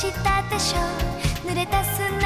したでしょ濡れた砂